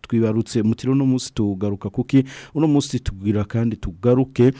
twibarutse mutiro uno munsi tugaruka kuki uno munsi tugira kandi tugaruke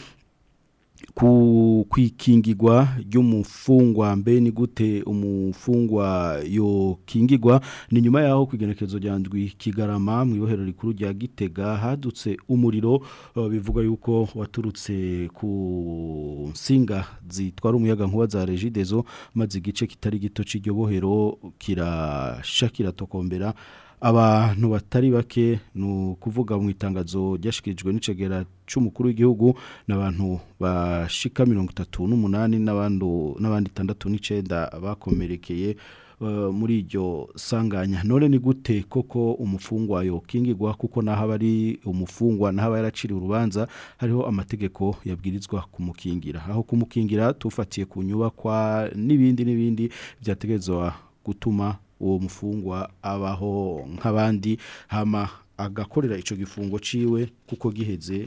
kwikingirwa ry'umufungwa mbe ni gute umufungwa yokingirwa ni nyuma yaho kwigenekerezo rya kigarama mu ibohero rikuru rya gitega hadutse umuriro uh, bivuga yuko waturutse ku nsinga zitwara umuyaga nkuba za regidezo maze igice kitari gito cy'iryo bohero kirashya kiratokombera abantu batari bake ni ukuvuga mu itangazo ryashyikirijwe n'icegera cy'umukuru w'igihugu n'abantu bashika mirongo itatu n'umunani n'abandi itandatu n'icyenda bakomerekeye uh, muri iryo sanganya none ni gute koko umufungwa yokingirwa kuko naho aba ari umufungwa naho aba yaraciriwe urubanza hariho amategeko yabwirizwa kumukingira aho kumukingira tufatiye ku nyubakwa n'ibindi n'ibindi byategerezwa gutuma uwo mufungwa abaho nk'abandi hama agakorera icyo gifungo ciwe kuko giheze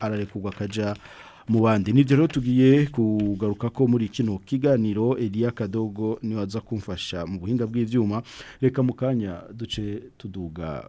ararekurwa akaja mu bandi nibyo rero tugiye kugaruka ko muri kino kiganiro Elia Kadogo ni waza kumfasha mu buhinga bw'ivyuma reka mukanya duce tuduga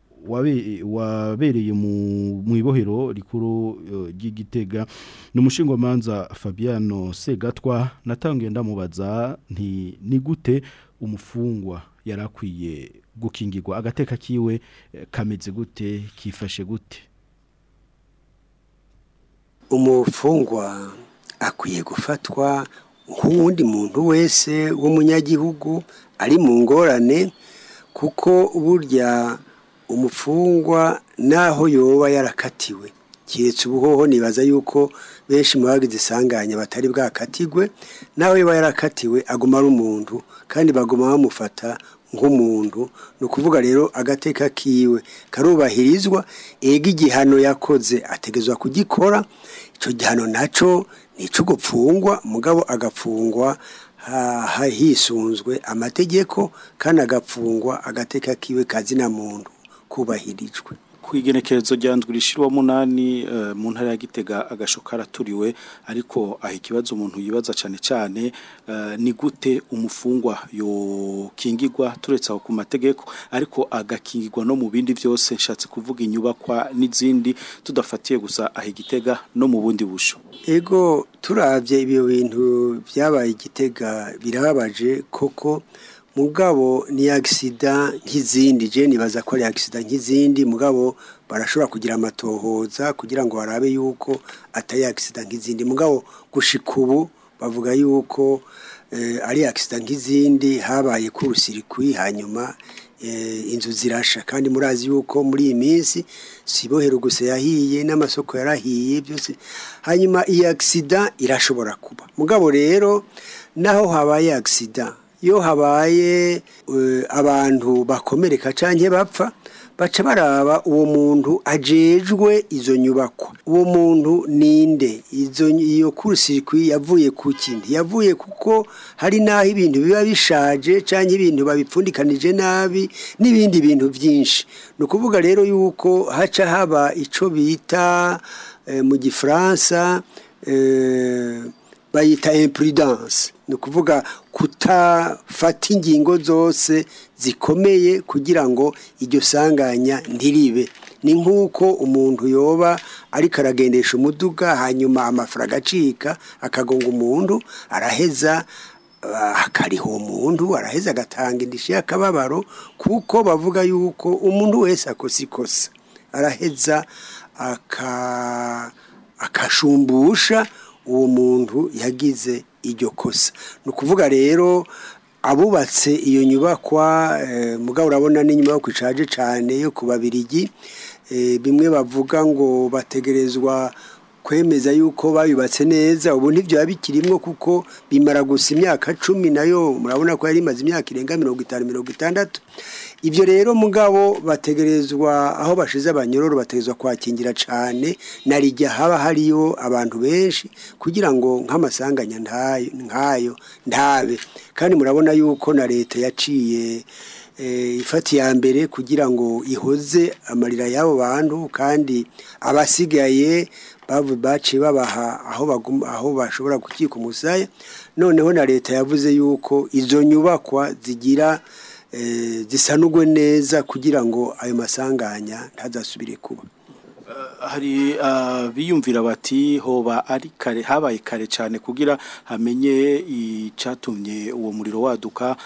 wabereye mu ibohero rikuru ry'igitega ni umushingamanza fabiano segatwa natangiye ndamubaza nti ni gute umufungwa yari akwiye gukingirwa agateka kiwe eh, kameze gute kifashe gute umufungwa akwiye gufatwa nk'uwundi muntu wese w'umunyagihugu ari mu ngorane kuko burya umupfungwa naho yoba yarakatiwe keretse ubuhoho nibaza yuko benshi mu bagize isanganya batari bwakatigwe nawe yoba yarakatiwe aguma ari umuntu kandi baguma bamufata nk'umuntu ni ukuvuga rero agateka kiwe karubahirizwa ega igihano yakoze ategezwa kugikora icyo gihano nacyo ni icyo gupfungwa mugabo agapfungwa hisunzwe amategeko kandi agapfungwa agateka kiwe kazina muntu kubahirijwe ku igenekerezo rya munani eh, mu ntara ya gitega agasho turiwe ariko aho ikibazo umuntu yibaza cyane cyane eh, ni gute umufungwa yokingirwa turetse aho ku mategeko ariko agakingirwa no mu bindi byose nshatse kuvuga inyubakwa n'izindi tudafatiye gusa aho igitega no mu bundi busho ego turabye ibyo bintu byabaye igitega birababaje koko mugabo ni agisida nk'izindi je nibaza ko ari agisida nk'izindi mugabo barashobora kugira amatohoza kugira ngo barabe yuko atari agisida nk'izindi mugabo gushika ubu bavuga yuko eh, ari agisida nk'izindi habaye kurusirikwi hanyuma eh, inzu zirasha kandi murazi yuko muri iyi minsi sibohera gusa yahiye n'amasoko yarahiye byose hanyuma iyi agisida irashobora kuba mugabo rero naho habaye agisida iyo habaye eh, abantu bakomereka cyangwa bapfa baca baraba uwo muntu ajejwe izo nyubako uwo muntu ninde iyo kurusikwi yavuye ku kindi yavuye kuko hari n'aho ibintu biba bishaje cyangwa ibintu babipfundikanije nabi n'ibindi bintu byinshi ni ukuvuga rero yuko haca haba icyo bita eh, mu gifaransa eh, bayita impuridanse ni kutafata ingingo zose zikomeye kugira ngo iryo sanganya ntiribe ni nk'uko umuntu yoba ariko aragendesha umuduga hanyuma amafaranga acika akagonga umuntu araheza hakariha ah, umuntu araheza agatanga indishyi y'akababaro kuko bavuga yuko umuntu wese akosa ikosa araheza akashumbusha uwo muntu yagize iryo kosa ni ukuvuga rero abubatse iyo nyubakwa eh, mugabo urabona n'inyuma yo kwicaje cyane yo ku babirigi eh, bimwe bavuga ngo bategerezwa kwemeza yuko bayubatse neza ubu ntibyo bikirimwo kuko bimara gusa imyaka cumi nayo murabona ko yari imaze imyaka irenga mirongo itanu mirongo ibyo rero mugabo bategerezwa aho bashize abanyororo bategerezwa kwakingira cyane na rijya haba hariyo abantu benshi kugira ngo nk'amasanganya ntayo ntabe kandi murabona yuko na leta yaciye eh, ifati ya mbere kugira ngo ihoze amarira y'abo bantu kandi abasigaye baciye babaha aho bashobora gukika umusaya noneho na leta yavuze yuko izo nyubakwa zigira eh, zisanugwe neza kugira ngo ayo masanganya ntazasubire kuba hari ah, biyumvira bati hoba ari kare habaye kare cyane kugira hamenye icyatumye uwo muriro waduka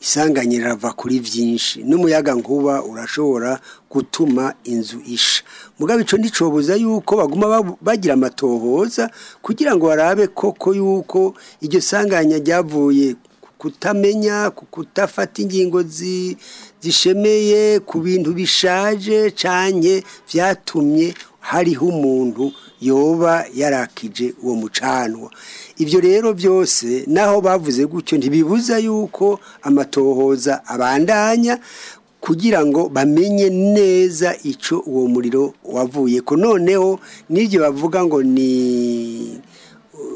isanganya rirava kuri byinshi n'umuyaga nkuba urashobora gutuma inzu isha mugabo icyo nticoboza yuko baguma bagira amatohoza kugira ngo barabe koko yuko iryo sanganya ryavuye kutamenya kutafata ingingo zi zishemeye ku bintu bishaje cyane byatumye hariho umuntu yoba yarakije uwo mucanwa ibyo rero byose naho bavuze gutyo ntibibuza yuko amatohoza abandanya kugira ngo bamenye neza icyo uwo muriro wavuye ko noneho n'ibyo bavuga ngo ni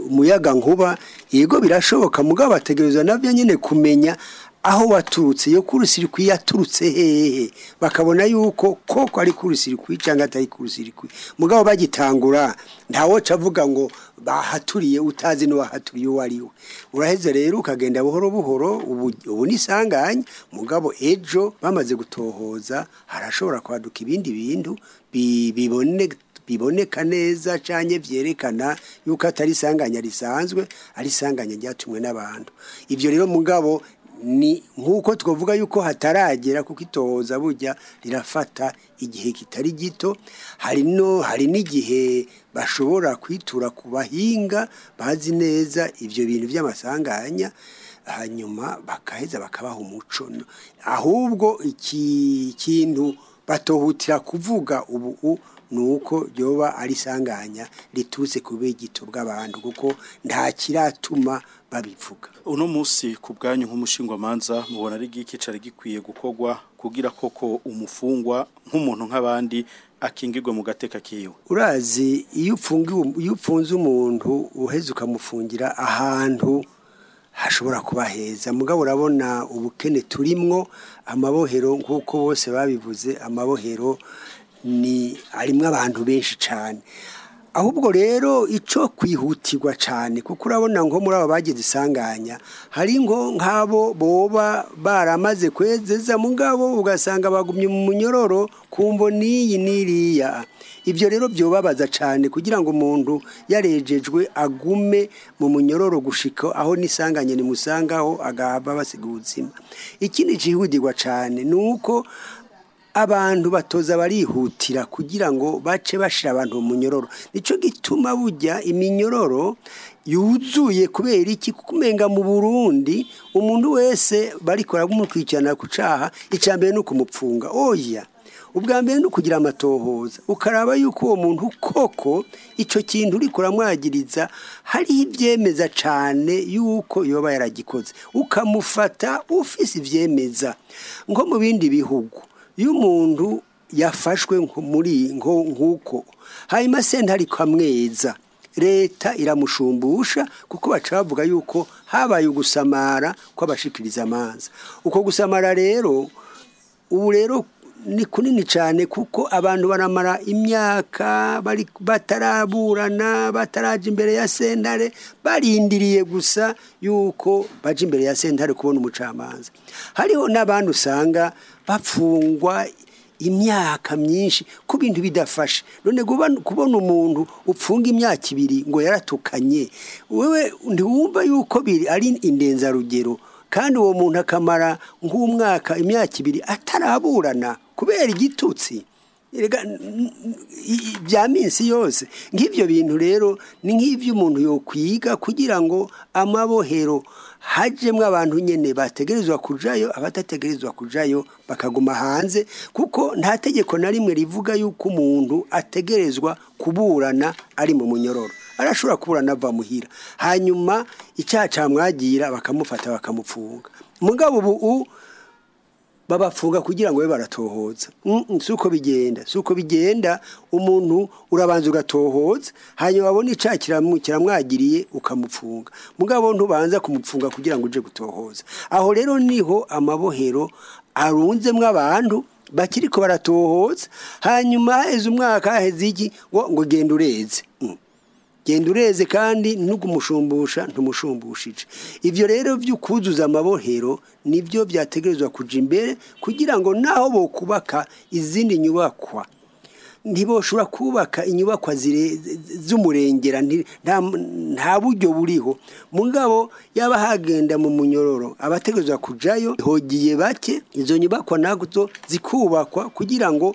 umuyaga nkuba yego birashoboka mugabo bategereza nabyo nyine kumenya aho waturutse iyo kurusirikwi yaturutse hehe bakabona yuko koko ari kurusirikwi cyangwa atari kurusirikwi mugabo bagitangura ntawoca avuga ngo bahaturiye utazi n'uwahaturiye uwo ari uraheze rero ukagenda buhoro buhoro ubu ni mugabo ejo bamaze gutohoza harashobora kwaduka ibindi bintu bibone biboneka neza cyane vyerekana yuko atari isanganya risanzwe ari isanganya ryatumwe n'abantu ibyo rero mugabo ni nk'uko twavuga yuko hataragera kuko itohoza bujya rirafata igihe kitari gito hari no hari n'igihe bashobora kwitura ku bahinga bazi neza ibyo bintu by'amasanganya hanyuma bakaheza bakabaha umuco ahubwo iki kintu batohutira kuvuga ubu Nuko uko ryoba ari isanganya riturutse ku bw'abantu kuko ntakiratuma kiratuma babivuga uno munsi ku bwanyu nk'umushingwamanza mubona ari icyicaro gikwiye gukogwa kugira koko umufungwa nk'umuntu nk'abandi akingirwe mu gateka kiwe urazi iyo upfunze umuntu uheze ukamufungira ahantu hashobora kuba heza mugabo urabona ubukene turimwo amabohero nk'uko bose babivuze amabohero ni arimo abantu benshi cyane ahubwo rero icyo kwihutirwa cyane kuko urabona nko muri abo bagize isanganya hari ngo nk'abo boba baramaze kwezeza mu ngabo ugasanga bagumye mu munyororo ku mbo n'iyi n'iriya ibyo rero byobabaza cyane kugira ngo umuntu yarejejwe agume mu munyororo gushika aho n'isanganya rimusangaho agahava basiga ubuzima ikindi cyihutirwa cyane ni uko abantu batoza barihutira kugira ngo bace bashira abantu mu minyororo nicyo gituma bujya iminyororo yuzuye kubera iki kumenga mu burundi umuntu wese barikora kumukurikirana kucaha cyaha icya mbere ni ukumupfunga oya ubwa mbere ni ukugira amatohoza ukaraba yuko uwo muntu koko icyo kintu uri kuramwagiriza hariho ibyemeza cyane yuko yaba yaragikoze ukamufata ufise ibyemeza nko mu bindi bihugu iyo umuntu yafashwe muri nk'uko hanyuma sentare ikamweza leta iramushumbusha kuko baca bavuga yuko habaye ugusamara kw'abashikiriza amanza uko gusamara rero ubu rero ni kunini cyane kuko abantu baramara imyaka bataraburana bataraje imbere ya sentare barindiriye gusa yuko bajya imbere ya sentare kubona umucamanza hariho n'abantu usanga bapfungwa imyaka myinshi ku bintu bidafashe none kubona umuntu upfunga imyaka ibiri ngo yaratukanye wowe ntiwumva yuko biri ari indenzarugero kandi uwo muntu akamara nk'umwaka imyaka ibiri ataraburana kubera igitutsi bya minsi yose nk'ibyo bintu rero ni nk'ibyo umuntu yakwiga kugira ngo amabohero hajemo abantu nyine bategerezwa kujayo abatategerezwa kujayo bakaguma hanze kuko nta tegeko na rimwe rivuga yuko umuntu ategerezwa kuburana ari mu munyororo arashobora kuburana ava muhira hanyuma icyaha cyamwagira bakamufata bakamupfunga mugabo ubu babafunga kugira ngo babe baratohoza mm, mm, si uko bigenda si uko bigenda umuntu urabanza ugatohoza hanyuma wabona icyaha kiramwagiriye ukamupfunga mugabo ntubanza kumupfunga kugira ngo uje gutohoza aho rero niho amabohero arunzemo abantu bakiri ko baratohoza hanyuma haheze umwaka haheze igi ngo ngo genda ureze mm. genda ureze kandi ntugumushumbusha ntumushumbushice ibyo rero by’ukuzuza kuzuza amabohero nibyo byategerezwa kujya imbere kugira ngo naho bo kubaka izindi nyubakwa ntiboshobora kubaka inyubakwa z'umurengera nta buryo buriho mu ngabo yaba hagenda mu munyororo abateguza kujayo hogiye bake izo nyubakwa ntabwo zikubakwa kugira ngo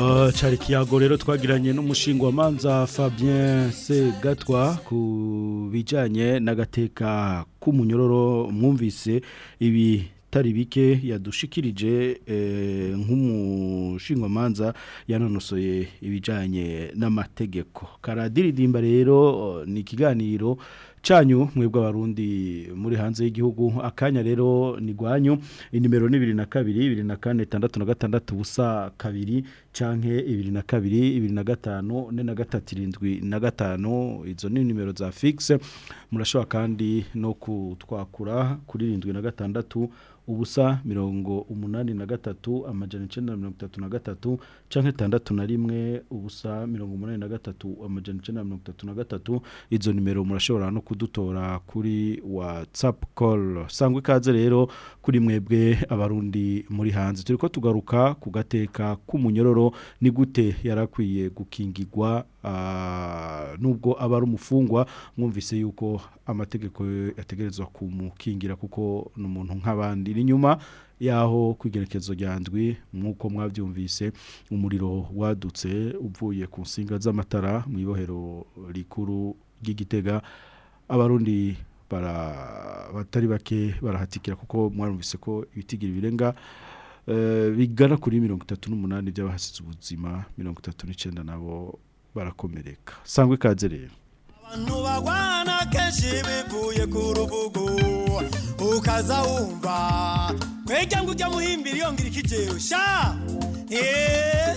oh, cyari ikiyago rero twagiranye n'umushingwamanza fabien segatwa ku bijyanye n'agateka k'umunyororo mwumvise ibi bitari bike yadushikirije eh, nk'umushingwamanza yanonosoye ibijyanye n'amategeko karadiridimba rero ni ikiganiro canyu mwebwe abarundi muri hanze y'igihugu akanya rero ni rwanyu inimero ni bibiri na kabiri bibiri na kane itandatu na gatandatu ubusa kabiri canke ibiri na kabiri ibiri na gatanu ne na gatatu irindwi na gatanu izo ni nimero za fixe murashobora kandi no kutwakura kuri irindwi na gatandatu ubusa mirongo umunani na gatatu amajana icyenda mirongo itatu na gatatu cyangwa itandatu na rimwe ubusa mirongo umunani na gatatu amajana icyenda mirongo itatu na gatatu izo nimero murashobora no kudutora kuri watsapu koru sangwa ikaze rero kuri mwebwe abarundi muri hanze turi ko tugaruka ku gateka k'umunyororo ni gute yarakwiye gukingirwa ah, nubwo aba ari umufungwa mwumvise yuko amategeko yategerezwa kumukingira kuko ni umuntu nk'abandi ni nyuma yaho kwigerekezo ryandwi nk'uko mwabyumvise umuriro wadutse uvuye ku nsinga z'amatara mu ibohero rikuru ry'igitega abarundi batari bake barahatikira kuko mwarumvise ko ibitigira birenga eh, bigana kuri mirongo itatu n'umunani by'abahasize ubuzima mirongo itatu n'icyenda nabo barakomereka sangwe ikaze rero abantu barwana kenshi bivuye ku rubugu ukaza wumva mwege ngo ujya muhimbira iyo ngira ikigero eh.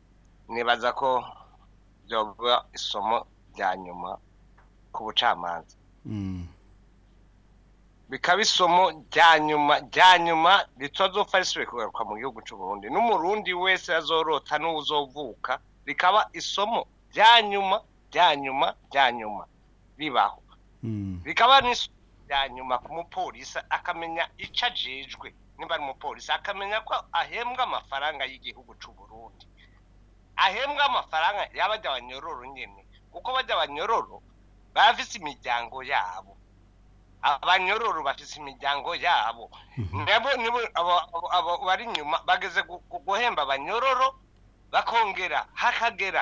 nibaza ko byoguha isomo rya nyuma ku bucamanza mm. bikaba isomo rya nyuma rya nyuma ritozopfa risubire kugaruka mu gihugu cy'u Burundi n'umurundi wese azorota n'uzovuka rikaba isomo rya nyuma rya nyuma rya nyuma bibaho bikaba mm. n'isoko rya nyuma ku mupolisi akamenya icyo ajejwe niba ari umupolisi akamenya ko ahembwa amafaranga y'igihugu cy'u Burundi ahembwa amafaranga y'abajya abanyororo nyine kuko bajya abanyororo bafise imiryango yabo abanyororo bafise imiryango yabo nabo mhm. nibo bari inyuma bageze guhemba abanyororo bakongera hakagera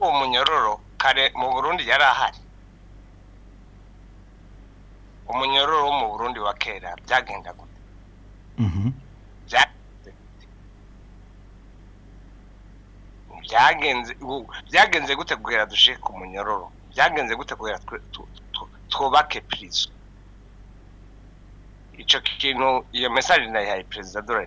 uwo munyororo kare mu burundi yari ahari umunyororo wo mu burundi wa kera byagenda gute byagenze gute guhera dushe ku munyororo byagenze gute guhera twubake purizo icyo kintu iyo mesaje ndayihaye perezida de la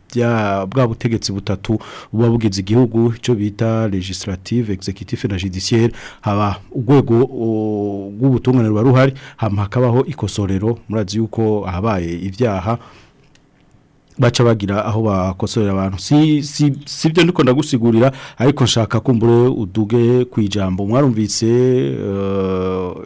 bwa butegetsi butatu buba bugize igihugu cyo bita legislative executive na judiciaire haba urwego rw'ubutungane ruba ruhari hakabaho ikosorero murazi yuko habaye ibyaha baca bagira aho bakosorera abantu si si sibyo ndiko ndagusigurira ariko nshaka kumbure uduge kwijambo mwarumvise uh,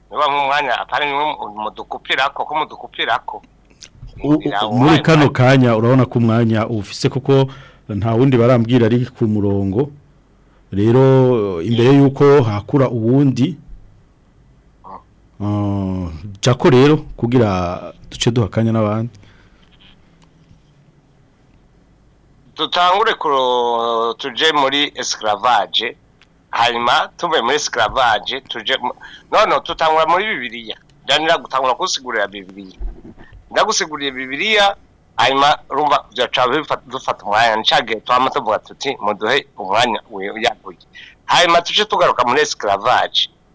niba nk'umwanya atari niba mudukupirako ko mudukupirako muri kano kanya urabona ku mwanya ufise kuko nta wundi barambwira ari ku murongo rero imbere y'uko hakura uwundi ah. ah, jako rero kugira duce duhakanya n'abandi dutangure tuje muri esclavage hanyuma tuve muri esclavage tuje none tutangura muri bibiriya byanira gutangura kusigurira Bibiliya ndagusegurira bibiriya hanyuma rumva dufata umwanya nshagiye tuhama tuvuga tuti muduhe umwanya yaguye hanyuma tujye tugaruka muri escaravaje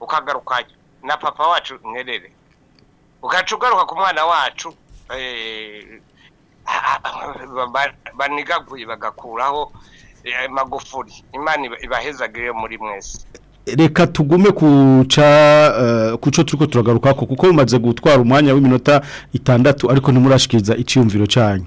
ukagaruka na papa wacu mwerere ugaca ku mwana wacu eh, banigaguye bagakuraho eh, magufuri imana ibahezagire muri mwese reka tugume kuco cyo turi ko kuko bimaze gutwara umwanya w'iminota itandatu ariko ntimurashikiriza icyiyumviro cyanyu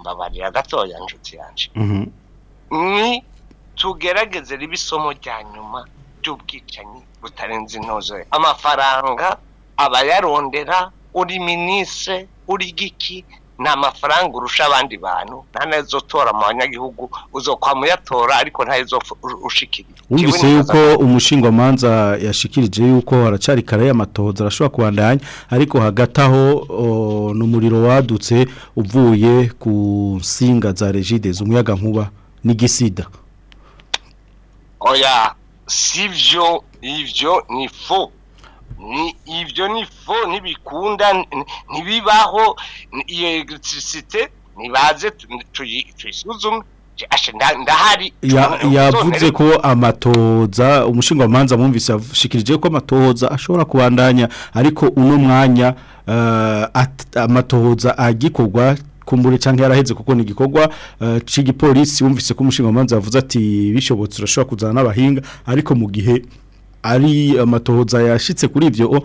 mbabarira gatoya nshuti yaje mhm. ni tugerageze riba isomo rya nyuma ry'ubwicanyi butarenze intozore amafaranga abayarondera uri minisitiri uri giki nta mafaranga urusha abandi bantu nta nayo uzotora mu banyagihugu uzokwa muyatora ariko ntayo uzoshikirira wumvise yuko umushingamanza yashikirije yuko haracari kare y'amatohoza arashobora kubandanya ariko hagati aho ni umuriro wadutse uvuye ku nsinga za regide umuyaga nkuba n'igisida oya si ibyo ni fo ibyo ni fo ntibikunda ntibibaho iyo egisite ntibaze tuyisuzume yavuze ko amatoza umushinga w'amanza mwumvise yashikirije ko amatoza ashobora kubandanya ariko uno mwanya eh, amatoza agikorwa kumbure cyangwa yaraheze kuko ni igikorwa eh, cy'igipolisi wumvise ko umushinga w'amanza yavuze ati bishobotse urashobora kuzana n'abahinga ariko mu gihe ari amatohoza yashitse kuri ibyo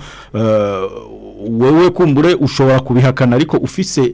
wowe kumbure ushobora kubihakana ariko ufise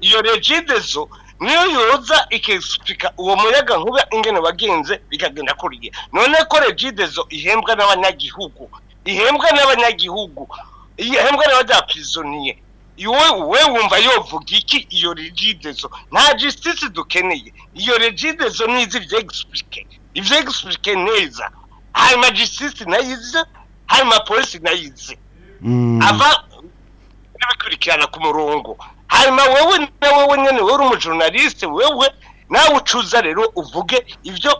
iyo regide zo niyo yoza ikesipika uwo muyaga nkuba ingene wagenze bikagenda kuriye none ko regidezo ihembwa n'abanyagihugu ihembwa n'abanyagihugu ihembwa n'abadaprizoniye iwe we wumva yovuga iki iyo regidezo nta justice dukeneye iyo regidezo nizi vyexplique ivyo neza hanyuma justice nayize hanyuma polisi nayize mm. ava bikurikirana ku murongo hanyuma wowe nawe wenyine wowe uri umujurnaliste wowe nawe ucuza rero uvuge ibyo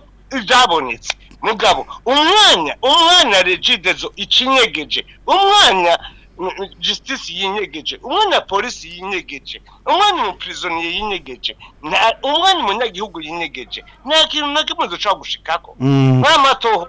byabonetse mugabo umwanya umwanya regidezo ikinyegeje umwanya mm, mm, justice yinyegeje umwanya polisi yinyegeje umwanya umuprisonier yinyegeje umwanya umunyagihugu yinyegeje nta kintu na kimwe dushobora gushikako mm. nta matoho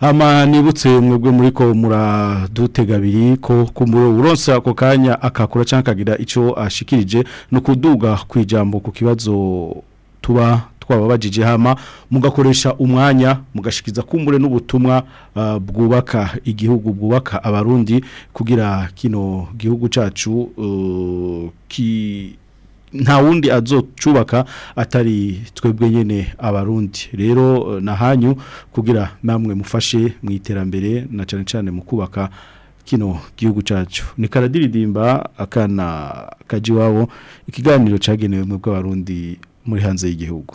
ama nibutse mwebwe muri ko muradutega abiri ko kumuro uronsa ako kanya akakura cyangwa akagira icyo ashikirije ni ukuduga ku ijambo ku kibazo tuba twababajije hama mugakoresha umwanya mugashikiza kumure n'ubutumwa uh, bwubaka igihugu bwubaka abarundi kugira kino gihugu cyacu. uh, ki nta wundi azocubaka atari twebwe nyine abarundi rero eh, na hanyu kugira namwe mufashe mu iterambere na cyane cyane mu kubaka kino gihugu cyacu ni karadiridimba akana kajya iwabo ikiganiro cyagenewe mu bw'abarundi muri hanze y'igihugu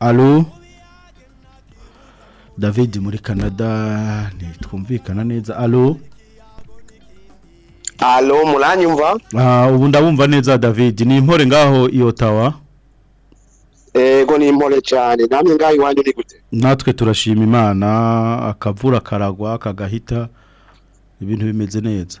alo david muri canada nitwumvikana neza alo Alo muranyumva? Ah ubu ndabumva neza David ni impore ngaho iyotawa Ego ni impore cyane namwe ngaho iwanyu ni gute? Natwe turashima Imana akavura karagwa kagahita ibintu bimeze neza.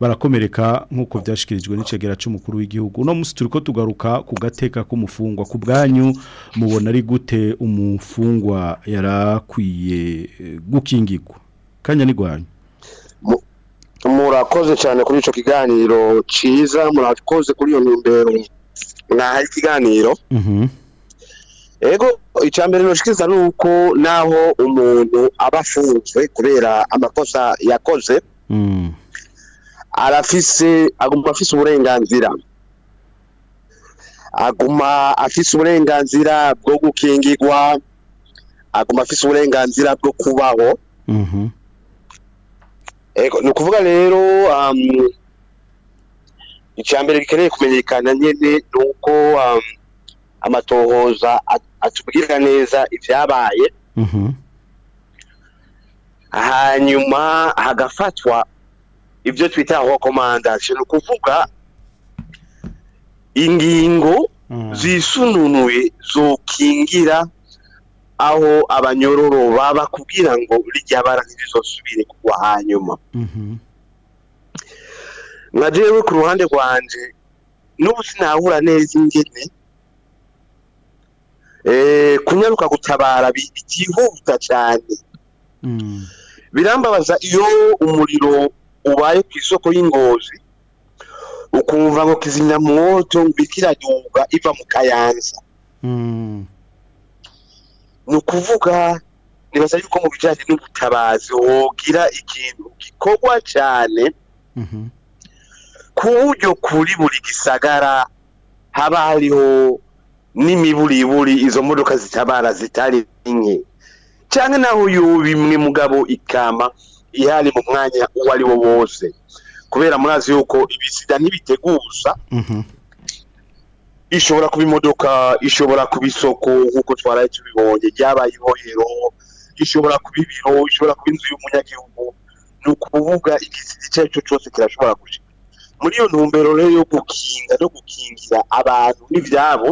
barakomereka nk'uko byashyikirijwe n'icegera cy'umukuru w'igihugu uno munsi turi tugaruka ku gateka k'umufungwa ku bwanyu mubona ari gute umufungwa yarakwiye gukingirwa kanya ni rwanyu murakoze cyane kuri icyo kiganiro cyiza murakoze kuri iyo ntumbero mwaha ikiganiro mhm. ego icambere noshikiriza uko naho umuntu aba afunzwe kubera amakosa yakoze mm. arafise aguma afise uburenganzira aguma afise uburenganzira bwo gukingirwa aguma afise uburenganzira bwo kubaho mm ni ukuvuga rero um, mbere gikeneye kumenyekana nyene nuko um, amatohoza atubwira neza ibyabaye mm-hmm. hanyuma hagafatwa ibyo twita rekomandasiyo ni ukuvuga ingingo mm. zisununuye zokingira aho abanyororo baba kubwira ngo rijya barangizosubire kugwa hanyuma nka mm-hmm. ku ruhande rwanje n'ubu neza ingene Eh, kunyaruka gutabara bitihuta cyane mm. birambabaza iyo umuriro ubaye ku isoko y'ingozi ukumva ngo kizimyamwoto bikiranyuga iva mu kayanza mm. ni ukuvuga nibaza yuko mu bijyanye n'ubutabazi wogira ikintu gikorwa cyane mm-hmm. ku buryo kuri buri gisagara haba hariho n'imiburiburi izo modoka zitabara zitari nke cyane naho yubi imwe mugabo ikama ihari mu mwanya uwo ari wo wose kubera murazi yuko ibisida ntibiteguza mhm. ishobora kuba imodoka ishobora kuba isoko nk'uko twaraye tubibonye ryabaye ibohero ishobora kuba ibiro ishobora kuba inzu y'umunyagihugu ni ukuvuga igisida icyo ari cyo cyose kirashobora gushika muri iyo ntumbero rero yo gukinga no gukingira abantu n'ibyabo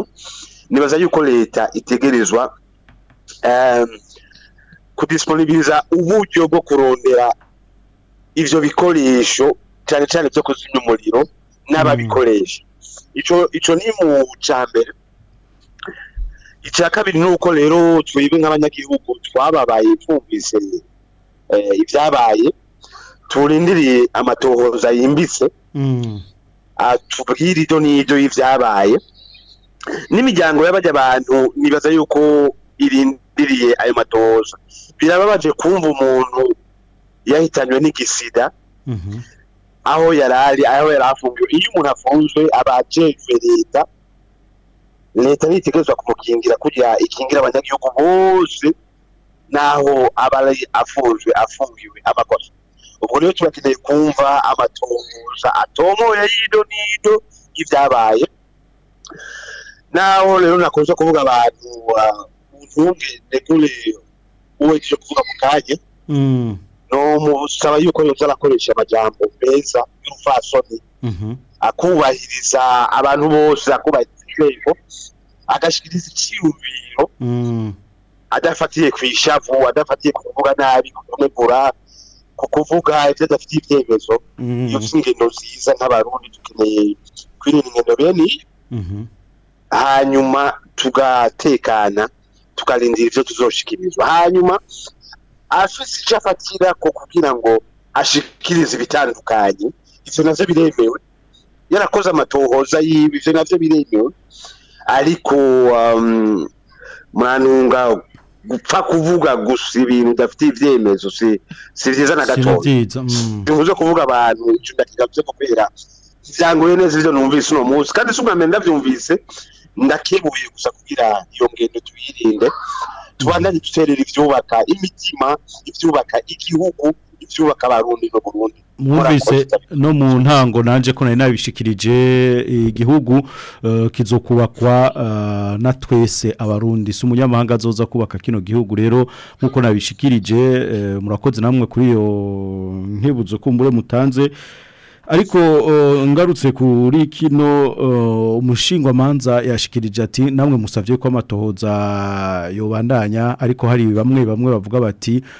nibaza yuko leta itegerezwa ehm, kudisponibiliza uburyo bwo kurondera ibyo bikoresho cyane cyane byo kuzimya umuriro n'ababikoresha hmm. ico ni mu ca mbere icya kabiri ni uko rero twebwe nk'abanyagihugu twababaye twumvise eh, ibyabaye turindiriye amatohoza yimbitse hmm. atubwira ah, ibyo n'ibyo y'ibyabaye n'imiryango y'abajya abantu nibaza yuko irindiriye ayo matoza birababaje kumva umuntu yahitanywe n'igisida mhm. aho yarari aho yari afungiwe iyo umuntu afunzwe aba ajejwe leta leta ntitegerezwa kumukingira kugira ikingira abanyagihugu bose naho aba afunzwe afungiwe amakosa ubwo rero tuba tukeneye kumva amatoza atomoye y'ido n'ido y'ibyabaye naho rero nakunze kuvuga abantu umuntu uh, ndegure uwejeje kuvuga mu kanya mm. ni umusaba yuko yoza arakoresha amajambo meza y'urufasoni mm-hmm. akubahiriza abantu bose akubahiriza inzego agashikiriza icyiyumviro mm. adafatiye ku ishavu adafatiye ku kuvuga nabi ku kunegura ku kuvuga ibyo adafite ibyemezo mm-hmm. iyo si ingendo nziza nk'abarundi dukeneye kwirinda ingendo bene iyi mm-hmm. hanyuma tugatekana tukarindira ibyo tuzoshikirizwa hanyuma afise icyo afatira ko kugira ngo ashikirize ibitandukanye ivyo navyo biremewe yarakoze amatohoza yibi ivyo navyo biremewe ariko um, mwanunga gupfa kuvuga gusa ibintu udafite ibyemezo si si vyiza na gatoya bivuze mm. kuvuga abantu ico ndakigamije kubera vyangoye neza ivyo numvise uno munsi kandi si ubwa mbere ndavyumvise ndakebuye gusa kugira iyo ngendo tuyirinde tubandanye mhm. duterera ibyubaka imitima ibyubaka igihugu ibyubaka abarundi no burundi mwumvise no mu ntango nanjye ko nari nabishikirije eh, igihugu eh, kizokubakwa eh, na twese abarundi si umunyamahanga azoza kubaka kino gihugu rero nk'uko nabishikirije murakoze namwe kuri iyo nkibuzo kumbure mutanze ariko ngarutse kuri kino umushingwa umushingwamanza yashikirije ati namwe musabye ko amatohoza yobandanya ariko hari bamwe bamwe bavuga bati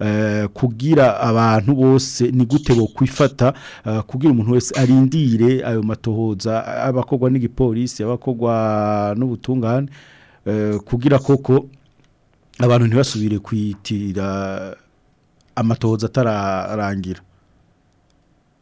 eh, kugira abantu bose ni gute bo kwifata eh, kugira umuntu wese arindire ayo matohoza abakorwa n'igipolisi abakorwa n'ubutungane kugira koko abantu ntibasubire kwitira amatohoza atararangira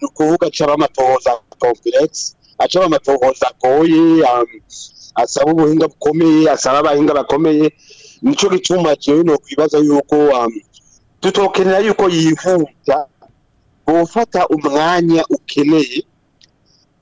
ni ukuvuga acaba amatohoza kompilekisi acaba amatohoza agoye um, asaba ubuhinga bukomeye asaba abahinga bakomeye nicyo gituma jewe no kwibaza yuko um, dutokenera yuko yihuta bufata umwanya ukeneye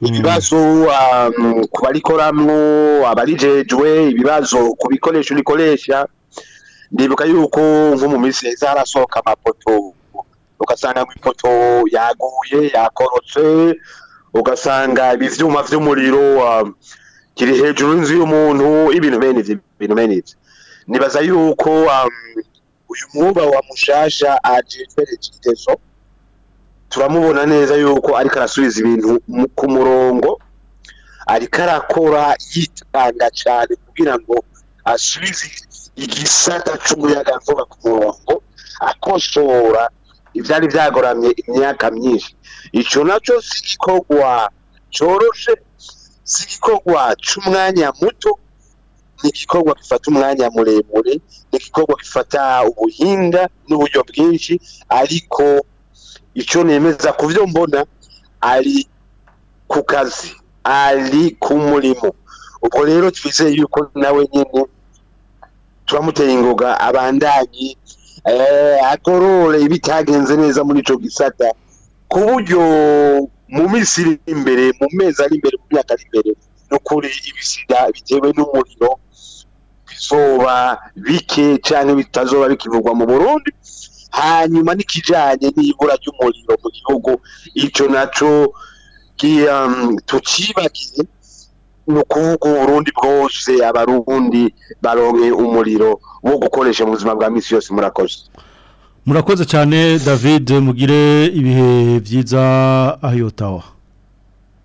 Um, ibibazo ku barikoramwo abarijejwe ibibazo ku bikoresho bikoresha ndibuka yuko nko mu minsi heza harasohoka amapoto ugasanga ipoto yaguye yakorotse ugasanga ibyuma by'umuriro um, kiri hejuru y'inzu y'umuntu ibintu bene ibyo ibintu bene ibyo nibaza yuko um, uyu mwuba wa mushasha ajejwe regidezo turamubona neza yuko ariko arasubiza ibintu ku murongo ariko arakora yitanga cyane kugira ngo asubize igisata cy'umuyagankuba ku murongo akosora ibyari byagoramye imyaka myinshi icyo nacyo si igikorwa cyoroshye si igikorwa cy'umwanya muto ni igikorwa gifata umwanya muremure ni igikorwa gifata ubuhinga n'uburyo bwinshi ariko icyo nemeza ku byo mbona ari ku kazi ari ku murimo ubwo rero twizeye yuko nawe nyine turamuteye ingoga abandanye eh, atorore ibitagenze neza muri icyo gisata ku buryo mu minsi iri imbere mu mezi ari imbere mu myaka ari imbere no kuri ibisiga bitewe n'umuriro bizoba bike cyane bitazoba bikivugwa mu burundi hanyuma n'ikijyanye n'ibura ry'umuriro mu gihugu icyo nacyo um, tukibagiye ni ukuvuga uburundi bwose abarundi baronke umuriro wo gukoresha mu buzima bwa minsi yose murakoze murakoze cyane david mugire ibihe byiza ahiyotawa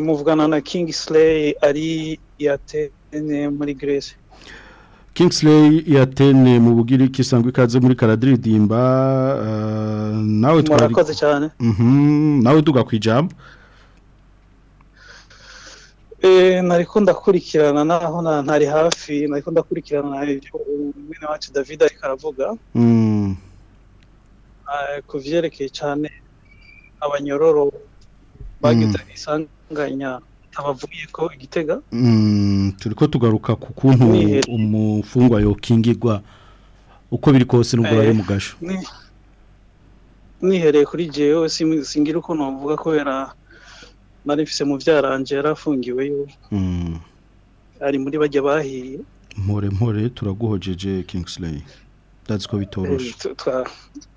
muvugana na kingi ari iyateri muri Grèce Kingsley yatene mu bugiriki isanzwe ikaze muri karadiridimba eh, nawe twari murakoze cyane mhm, nawe duga ku ijambo eh, nariko ndakurikirana naho ntari hafi nariko ndakurikirana mwene wacu david ariko aravuga mm. eh, ku byerekeye cyane abanyororo bagize mm. isanganya tabavuye ko igitega mm, turi ko tugaruka ku kuntu umufungwa yokingirwa uko biri kose nubwo bari eh, mu gasho nihereye kuri jewe singira uko navuga ko yara nari mfise mu byaranje yarafungiweyo mm. ari muri bajya bahiye mpore mpore turaguhojeje kingsley ndazi ko bitoroshe eh,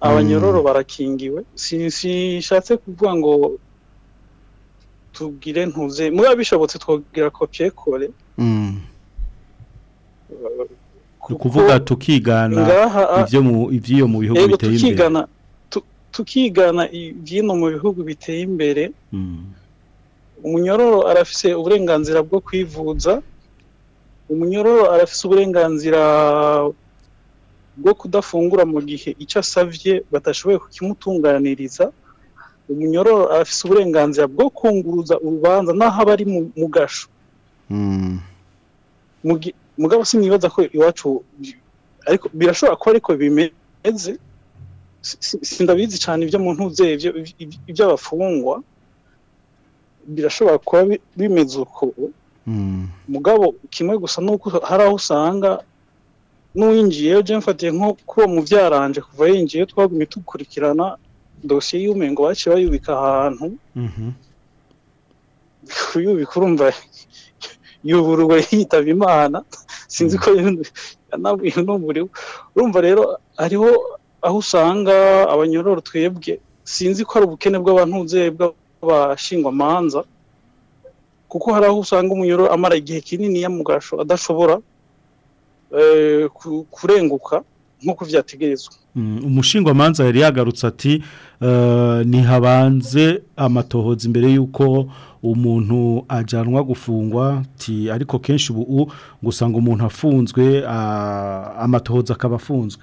abanyororo hmm. barakingiwe sishatse kuvuga ngo tubwire ntuze muba bishobotse twongera kopye kore hmm. ukuvuga tukigana ah, ibyo mu bihugu biteye imbere tukigana ibyino mu bihugu biteye imbere umunyororo arafise uburenganzira bwo kwivuza umunyororo arafise uburenganzira bwo kudafungura mu gihe icyo asabye batashoboye kukimutunganiriza umunyororo arafise uburenganzira bwo kunguruza urubanza n'aho aba ari mu gasho mm. mugabo sinibaza ko iwacu ariko birashobora kuba ariko bimeze sindabizi cyane ibyo mu ntuze iby'abafungwa birashobora kuba bimeze uko hmm. mugabo kimwe gusa nuko hari aho usanga n'uwinjiyeyo jya mfatiye nko kuba mu byaranje kuva yinjiye twagumye tukurikirana dosiye y'umengo baciye bayubika ahantu kuyubika mm-hmm. urumva yuburuwe yitaba imana sinzi ko yanabwiye n'umuriwe urumva rero hariho aho usanga abanyororo twebwe sinzi ko ari ubukene bw'abantu nzego bw'abashingwamanza kuko hari aho usanga umunyororo amara igihe kinini yamugasho adashobora eh, kurenguka nk'uko byategerezwa mm, umushingwamanza yari yagarutse ati eh, ntihabanze amatohoza imbere y'uko umuntu ajyanwa gufungwa ariko kenshi ubu gusanga umuntu afunzwe amatohoza akaba afunzwe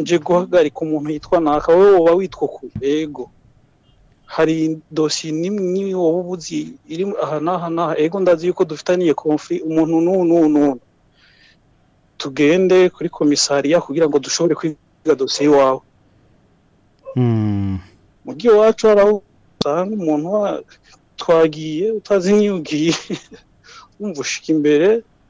nje guhagarika umuntu yitwa naka wowe woba witwa ku ego hari dosiye nimwe wowe uba iri aha n'aha n'aha ego ndazi yuko dufitaniye konfuri umuntu n'ubu tugende kuri komisariya kugira ngo dushobore kwiga dosiye iwawe hmm. mu gihe iwacu hari aho usanga umuntu twagiye utazi n'iyo ugiye wumva ushika imbere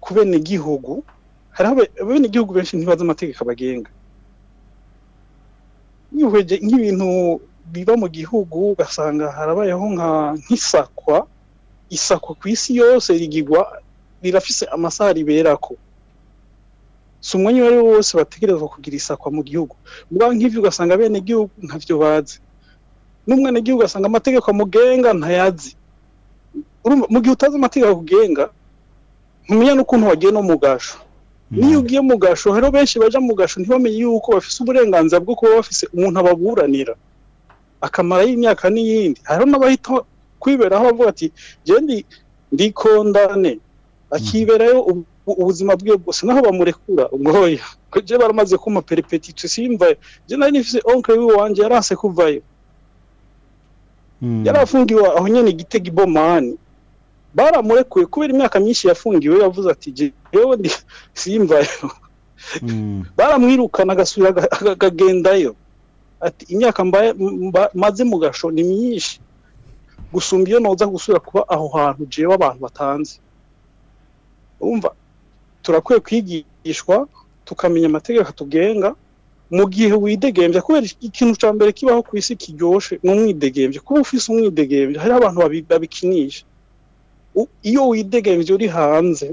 ku bene igihugu hari bene igihugu benshi ntibazi amategeko abagenga nk'ibintu biba mu gihugu ugasanga harabayeho nk'isakwa isakwa ku isi yose rigirwa rirafise amasaha riberako si umwanya uwo ari wo wose bategerezwa kugira isakwa mu gihugu mugabo nk'ibyo ugasanga bene gihugu ntavyo bazi n'umwana gihugu ugasanga amategeko amugenga ntayazi mu gihe utazi amategeko akugenga ntumenya n'ukuntu wagiye no mu gasho mm. niyo ugiye mu gasho hariho benshi bajya mu gasho ntibamenye yuko bafise uburenganzira bwo kuba bafise umuntu ababuranira akamara y'imyaka n'iyindi hariho n'abahita kwiberaho bavuga ati jewe ndi ndikondane akiberayo ubuzima bwe bwose naho bamurekura ngoya je baramaze kuma peripetite simva je nari nifise oncle wiwanje yarase kuvayo hmm. yarafungiwe aho nyene igitega ibomani baramurekuye kubera imyaka myinshi yafungiwe yavuze ati jewe simvayo hmm. baramwirukana agasubira akagendayo ati imyaka mbaye maze mu gasho ni myinshi gusumba iyo noza gusubira kuba aho hantu jewe abantu batanze urumva turakwiye kwigishwa tukamenya amategeko tugenga mu gihe widegembya kubera ikintu cya mbere kibaho ku isi kiryoshye ni umwidegembya kuba ufise umwidegembya hariho abantu babikinisha iyo widegembye uri hanze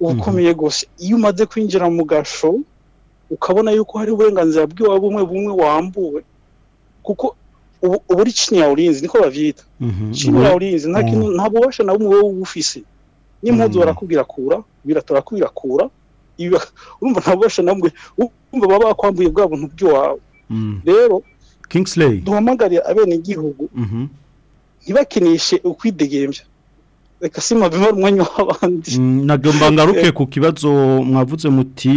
mhm. ukomeye rwose iyo umaze kwinjira mu gasho ukabona yuko hari uburenganzira bw'iwawe bumwe bumwe wambuwe kuko ubu uri cinya urinzi niko bavyita mhm. cinya urinzi mhm. nta bubasha na bumwe wowe uba ufise n'impudu mm. barakubwirakura turakwirakura urumva ntabwo bashya namwe wumva baba bakwambuye bwa buntu bw'iwawe mm. rero duhamagarira abene igihugu mm-hmm. ntibakinishe ukwidegemvya reka simabima umwanya w'abandi mm, nagomba ngaruke eh. ku kibazo mwavuze muti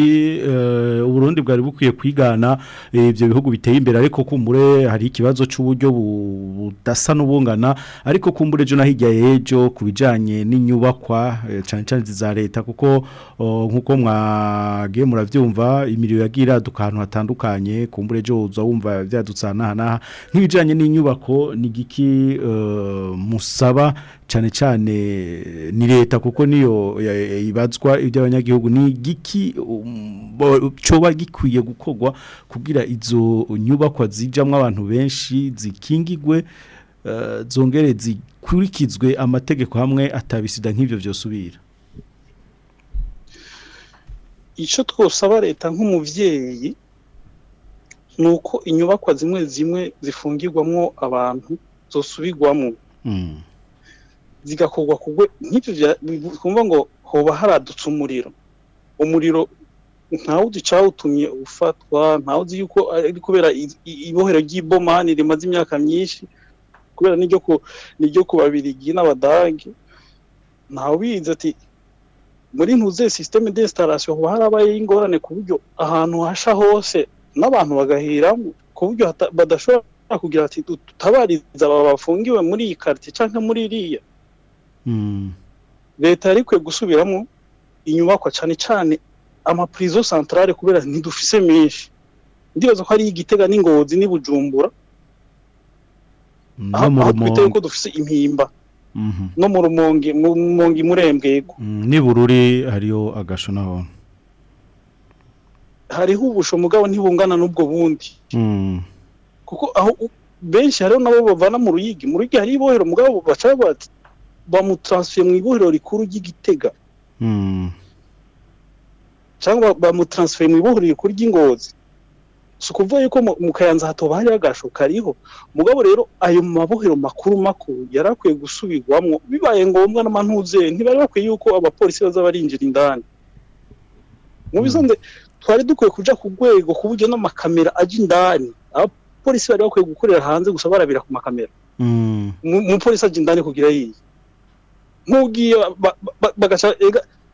eh, uburundi bwari bukwiye kwigana eh, ibyo bihugu biteye imbere ariko kumbure hari ikibazo cy'uburyo budasa n'ubungana ariko kumbure ejo no hirya ku bijyanye n'inyubakwa cyane cyane za leta kuko nk'uko mwagiye murabyumva imiriro yagiye iraduka ahantu hatandukanye kumbure ejo uza wumva byadutse aha n'aha nk'ibijyanye n'inyubako ni igiki musaba cyane cyane eh, ni leta kuko niyo ibazwa iby'abanyagihugu ni igiki um, cyoba gikwiye gukogwa kugira izo nyubakwa zijyamo abantu benshi zikingigwe eh, zongere zikurikizwe amategeko hamwe atabisida nk'ibyo byosubira icyo twosaba leta nk'umubyeyi ni uko inyubakwa zimwe zimwe zifungirwamo abantu zosubirwamo mm. zigakorwa kugwe nk'ibyo bikumva ngo hoba haradutse umuriro umuriro ntawe cawutumye ufatwa ntawe yuko ari kubera ibohero ry'ibomani rimaze imyaka myinshi kubera n'iryo ku ku babirigi nabadage ntawe ati muri ntuze sisiteme desitarasiyo hoba harabayeho ingorane ku buryo ahantu hasha hose n'abantu bagahiramo ku buryo badashobora kugira ati tutabarize aba bafungiwe muri iyi karitsiye cyangwa muri iriya Mm. leta yari ikwiye gusubiramo inyubakwa cyane cyane amapurizo santarare kubera ntidufise menshi ndibaza ko hari igitega n'ingozi n'ibujumbura aho twitaye ko dufise impimba mhm. no mu rumongi mu rumongi murembwego mm, n'ibururi hariyo agasho naho hariho ubusho mugabo ntibungana n'ubwo bundi mm. kuko aho benshi hariho nabo bavana mu ruyigi mu ruyigi hari ibohero mugabo baca bati bamutransfere mu ibohero rikuru ry'igitega hmm. cyangwa bamutransfere mu ibohero rikuru ry'ingozi si ukuvuga yuko mu kayanza hatoba hari agasho kariho mugabo rero ayo mabohero makuru makuru yari akwiye gusubirwamo bibaye ngombwa n'amantuze ntibari bakwiye yuko abapolisi baza barinjira indani mu bizonze hmm. twari dukwiye kujya ku rwego ku buryo n'amakamera ajya indani abapolisi bari bakwiye gukorera hanze gusa barabira ku makamera umupolisi hmm. ajya indani kugira yiye nk'ubwiye bagashaka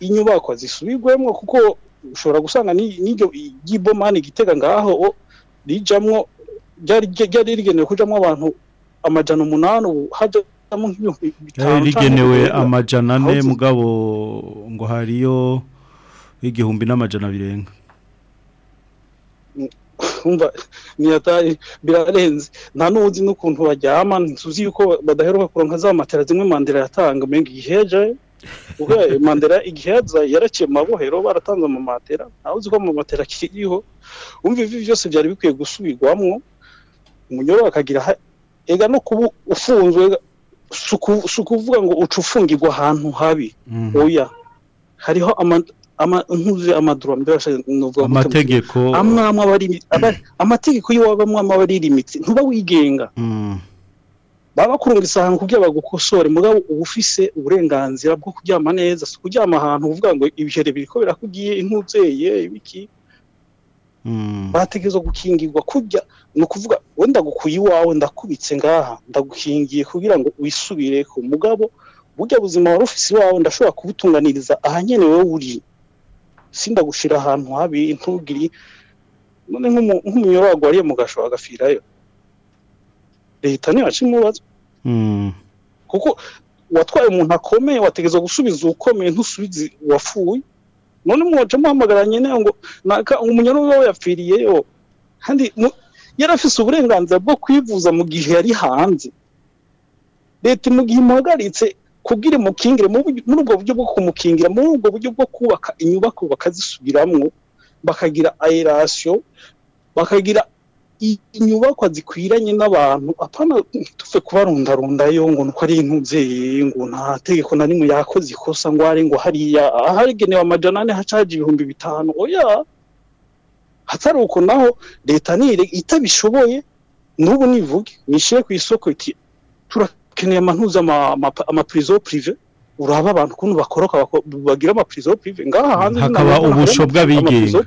inyubako zisubirwemo kuko ushobora gusanga n'iryo ry'ibomani igitega ngaho rijamwo ryari rigenewe kujyamo abantu amajana umunani ubu hajyamo nk'ibihumbi bitanu rigenewe amajana ane mugabo ngo hariyo igihumbi n'amajana birenga umva niyataye birarenze nta n'uwuzi n'ukuntu baryama ntuzi yuko badaheruka kuronka za matera zimwe mandela yatanga mbega iheje mandela igihe yaza yaraciye mu mabohero baratanze amamatera ntawe uzi ko amamatera akiriho wumva ibi byose byari bikwiye gusubirwamo umunyoro akagira ega no kuba ufunzwe si ukuvuga ngo uca ufungirwa ahantu habi mhm. oya hariho ntuzi amadura amategeko amategeko y'uwaba mwama aba ari limitsi ntuba wigenga mhm. baba bakurunga isahani kugira bagukosore mugabo uba ufise uburenganzira bwo kuryama neza si ukuryama ahantu uvuga ngo ibiheri biriko birakugiye inkuzeye ibiki hmm. barategerezwa gukingirwa kujya ni ukuvuga wenda gukuye iwawe ndakubitse ngaha ndagukingiye kugira ngo wisubire ku mugabo burya buzima wari ufise iwawe ndashobora kubutunganiriza ahanyene wowe uri sindagushira ahantu habi ntugiri none nk'umunyoro wagwariye mu gashoro agafirayo leta ntiyaca imubazo hmm. kuko watwaye umuntu akomeye wategereza gusubiza ukomeye ntusubize uwafuye none mwaca muhamagara nyine ngo umunyarugo we yapfiriyeyo kandi yarafise uburenganzira bwo kwivuza mu gihe yari hanze leta mu gihe imuhagaritse kubwire mukingire muri ubwo buryo bwo kumukingira muri ubwo buryo bwo kubaka inyubako bakazisubiramwo bakagira aerasiyo bakagira inyubakwa zikwiranye n'abantu apana ntitupfe kubarundarundayo ngo nuko ari intubyeyi ngo nta tegeko na rimwe yakoze ikosa ngo ari ngo hariya ahagenewe amajana ane hacaje ibihumbi bitanu oya hatari uko naho leta nire itabishoboye n'ubu nivuge nishyire ku isoko iti turakeneye amantuza amapurizo purive uraba abantu ukuntu bakoroka bagira amapurizo purive ngaha hanze hakaba ubusho bw'abigenga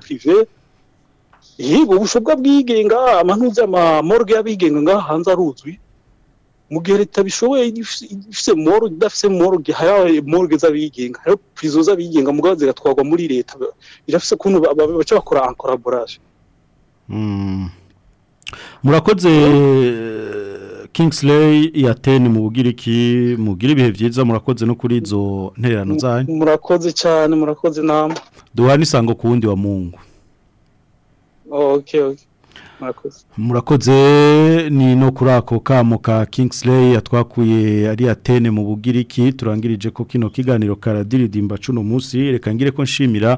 yego ubushoboka bwigenga amanuza amamorgue y'abigenga ngaha hanze aruzuye mu gihe leta bishoboye ifite morgue idafite morgue hayawe morgue z'abigenga hayo prison z'abigenga mugabo zigatwarwa muri leta irafite kuntu baca bakora en hmm. murakoze Kingsley ya teni mu bugiriki mugira ibihe byiza murakoze no kuri izo ntererano zanyu murakoze cyane murakoze namwe duhana isango ku wundi wa mungu Oh, murakoze ni no kuri ako kamo ka Kingsley yatwakuye ari atene mu bugiriki turangirije ko kino kiganiro karadiridimba cuno munsi reka ngire ko nshimira